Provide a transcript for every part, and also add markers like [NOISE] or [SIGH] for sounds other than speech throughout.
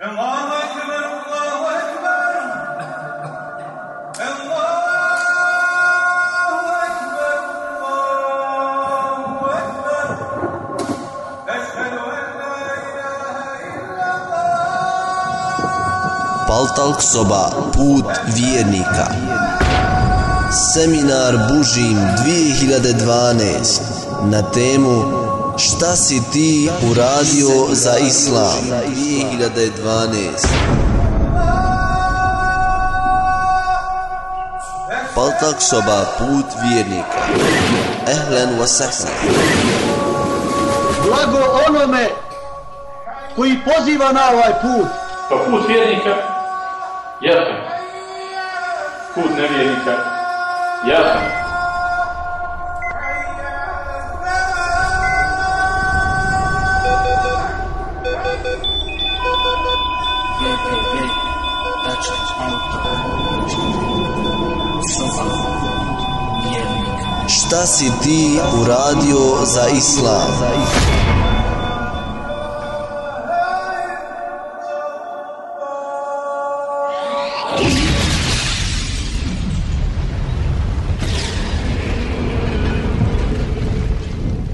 Allahu Allahu soba Put vjernika. Seminar Bužim 2012 na temu Šta si ti uradio za Islam 2012 Paltalk soba Put vjernika Ehlen wa sahlan Blago onome koji poziva na ovaj put. Pa put vjernika, jasan. Put nevjernika, jasan. Šta si ti uradio za Islam?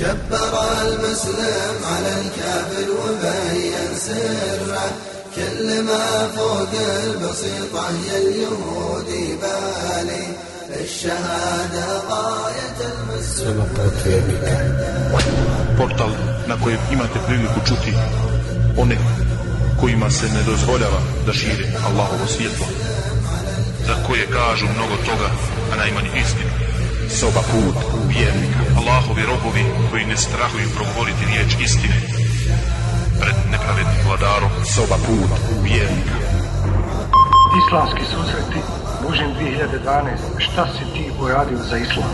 كبر المسلم على الكافر وبين سره كل ما فوق البسيطة يا اليهودي بالي portal na kojem imate priliku čuti one kojima se ne dozvoljava da šire Allahovo svjetlo, za koje kažu mnogo toga, a najmanje istinu. Soba put vjernika. Allahovi robovi koji ne strahuju progovoriti riječ istine pred nepravednim vladarom. Soba put vjernika. Islamski susreti Mužem 2012, šta si ti uradio za islam?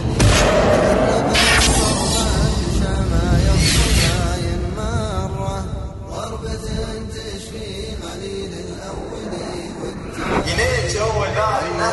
I neće dan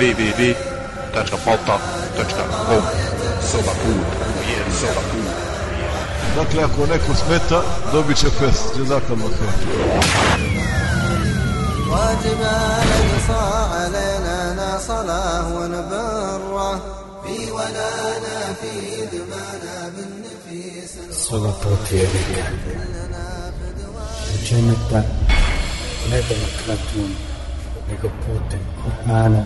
www.palta.com Soba put vjernika. Soba put Dakle, ako neko smeta, dobit će fest. Jazakallah khair. واجب علينا علينا صلاة ونبره في ولانا في دمانا بالنفيس Soba put vjernika. Dženeta ne demokratijom, nego putem Kur'ana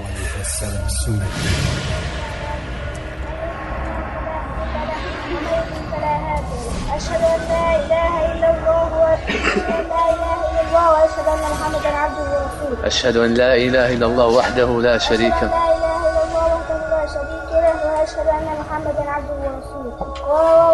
alaihi wa sallam sunnetom. فلا هادي أشهد أن لا إله إلا الله وأشهد أن الله محمدا عبده ورسوله أشهد أن لا إله إلا الله وحده لا شريك لا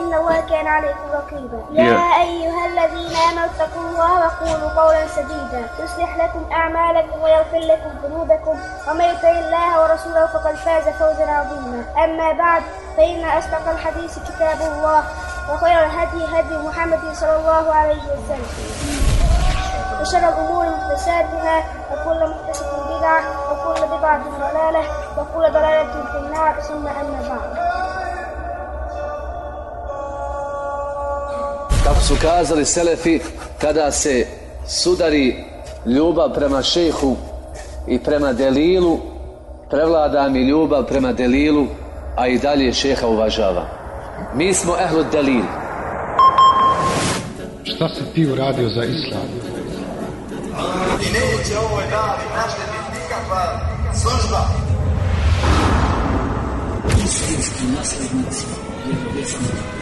إن الله كان عليكم رقيبا. يا أيها الذين آمنوا اتقوا الله وقولوا قولا سديدا. يصلح لكم أعمالكم ويغفر لكم ذنوبكم. ومن يطع الله ورسوله فقد فاز فوزا عظيما. أما بعد فإن أصدق الحديث كتاب الله وخير الهدي هدي محمد صلى الله عليه وسلم. وشر الأمور محدثاتها وكل محدثة بدعة وكل بدعة ضلالة وكل ضلالة في النار ثم أما بعد. Kako su kazali Selefi, kada se sudari ljubav prema šehu i prema delilu, prevlada mi ljubav prema delilu, a i dalje šeha uvažava. Mi smo ehlu delil. Šta si ti uradio za islam? I neće ovoj dani našteti nikakva služba. Istinski naslednici vjerovjesnika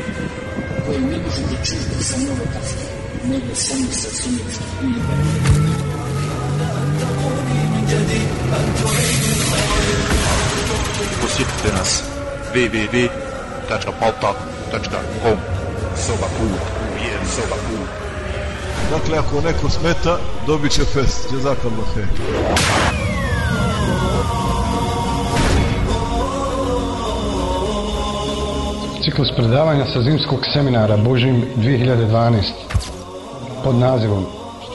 koje ne možete čuti sa novotasta, nego samo sa sunjevskim uljubom. Posjetite nas www.paltalk.com Soba put, uvijen soba put. Dakle, ako neko smeta, dobit će fest. Jazakallah hej. Ciklus predavanja sa zimskog seminara Božim 2012 pod nazivom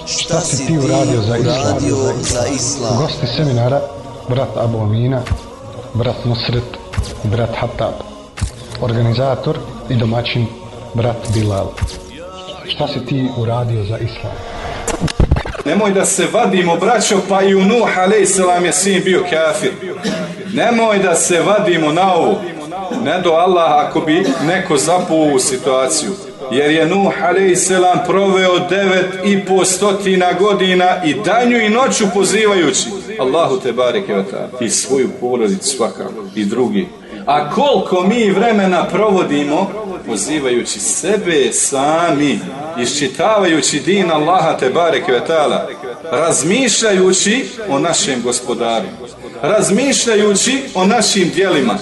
Šta si ti uradio za islam? uradio za islam? Gosti seminara brat Abu Amina, brat Nusret brat Hatab. Organizator i domaćin brat Bilal. Šta si ti uradio za islam? Nemoj da se vadimo, braćo, pa i u Nuh, a.s. je sin bio kafir. Nemoj da se vadimo na ovo. Ne do Allah ako bi neko zapuo u situaciju. Jer je Nuh, a.s. proveo devet i po stotina godina i danju i noću pozivajući Allahu te bareke i svoju porodicu svakako i drugi. A koliko mi vremena provodimo pozivajući sebe sami, iščitavajući din Allaha te bareke razmišljajući o našem gospodaru, razmišljajući o našim djelima,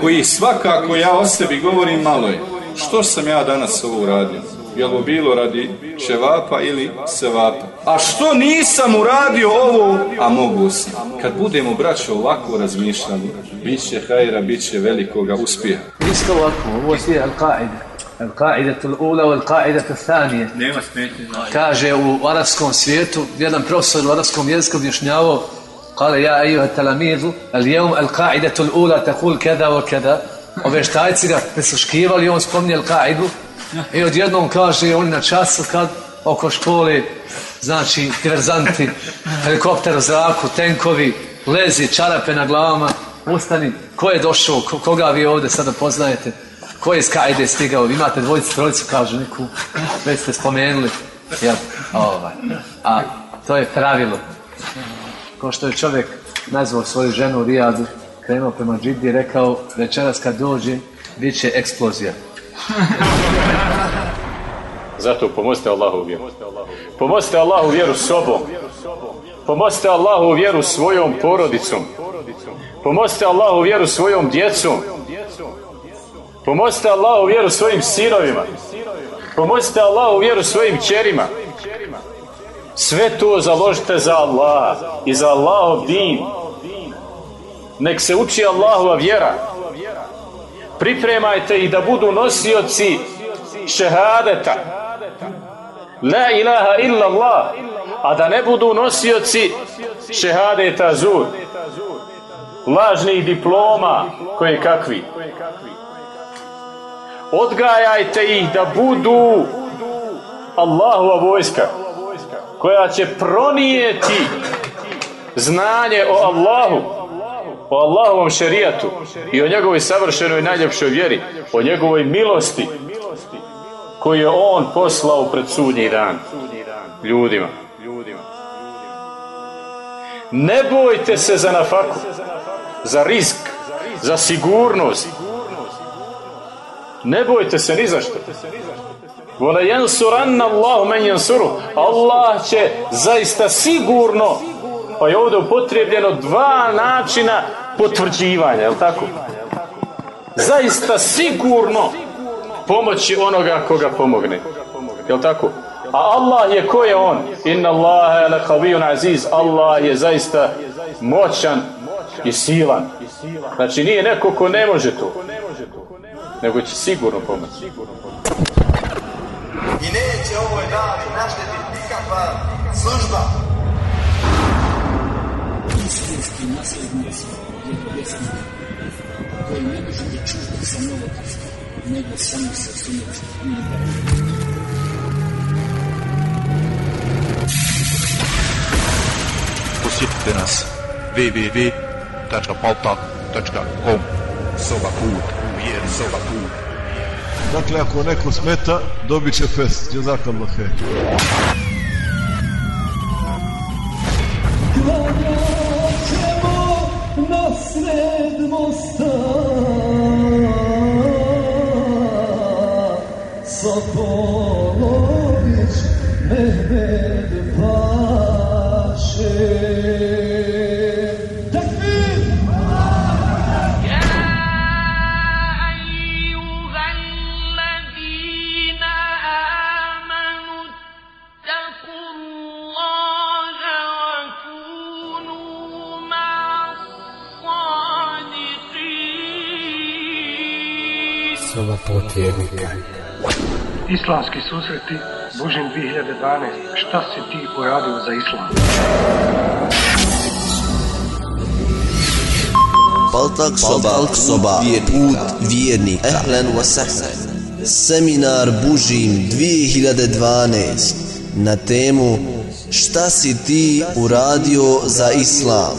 koji svakako ja o sebi govorim malo je. Što sam ja danas ovo uradio? Jel ovo bilo radi čevapa ili sevapa? A što nisam uradio ovo, a mogu sam? Kad budemo, braćo, ovako razmišljali, bit će hajra, bit će velikoga uspjeha. Isto ovako, ovo je Al-Qaida. Al-Qaida ul-ula u Al-Qaida thanije. Nema smetnje. Kaže u arapskom svijetu, jedan profesor u arapskom jeziku objašnjavao Kale, ja ejuha talamidu, al jevum al-Qaida ul-ula takul kada o kada. Ove štajci ga presluškivali, on spominje Al-Qaidu i odjednom kaže oni na času kad oko škole, znači diverzanti, helikopter u zraku, tenkovi, lezi, čarape na glavama, ustani, ko je došao, ko- koga vi ovdje sada poznajete, ko je iz Kaide stigao, Vi imate dvojicu, trojicu, kažu neku, već ste spomenuli, jel, ovaj. a to je pravilo. Ko što je čovjek nazvao svoju ženu Rijadu, krenuo prema Džidi i rekao, večeras kad dođem, bit će eksplozija. [LAUGHS] Zato pomozite Allahu vjeru. Pomozite Allahu vjeru sobom. Pomozite Allahu vjeru svojom porodicom. Pomozite Allahu vjeru svojom djecom. Pomozite Allahu vjeru svojim sinovima. Pomozite Allahu vjeru svojim čerima. Sve to založite za Allah i za Allahov din. Nek se uči Allahova vjera. Pripremajte ih da budu nosioci šehadeta. La ilaha illa Allah. A da ne budu nosioci šehadeta zur. Lažnih diploma koje kakvi. Odgajajte ih da budu Allahova vojska koja će pronijeti znanje o Allahu o Allahovom šerijatu i o njegovoj savršenoj najljepšoj vjeri o njegovoj milosti koju je on poslao pred sudnji dan ljudima. Ne bojte se za nafaku za risk za sigurnost. Ne bojte se ni za što Allah će zaista sigurno, pa je ovdje upotrijebljeno dva načina potvrđivanja, je tako? Zaista sigurno pomoći onoga koga pomogne. Je tako? A Allah je ko je on? Inna Allahe la kavijun aziz. Allah je zaista moćan i silan. Znači nije neko ko ne može to. Nego će sigurno pomoći. I neće ovoj dani naštetiti nikakva služba. Istinski nasljednici vjerovjesnika koji ne može da čuti sa novotarstva, nego samo sa sunnetskim Posjetite nas www.paltak.com Soba put, vjer soba put. Dakle, ako neko smeta, dobit će fest. Jazakallah khair. na sred mosta Sokolović Mehmed soba put vjernika. Islamski susreti Bužin 2012. Šta si ti uradio za islam? Paltak soba, Paltak soba, put vjernika. Ehlen wa sahlen. Seminar Bužim 2012 na temu Šta si ti uradio za islam?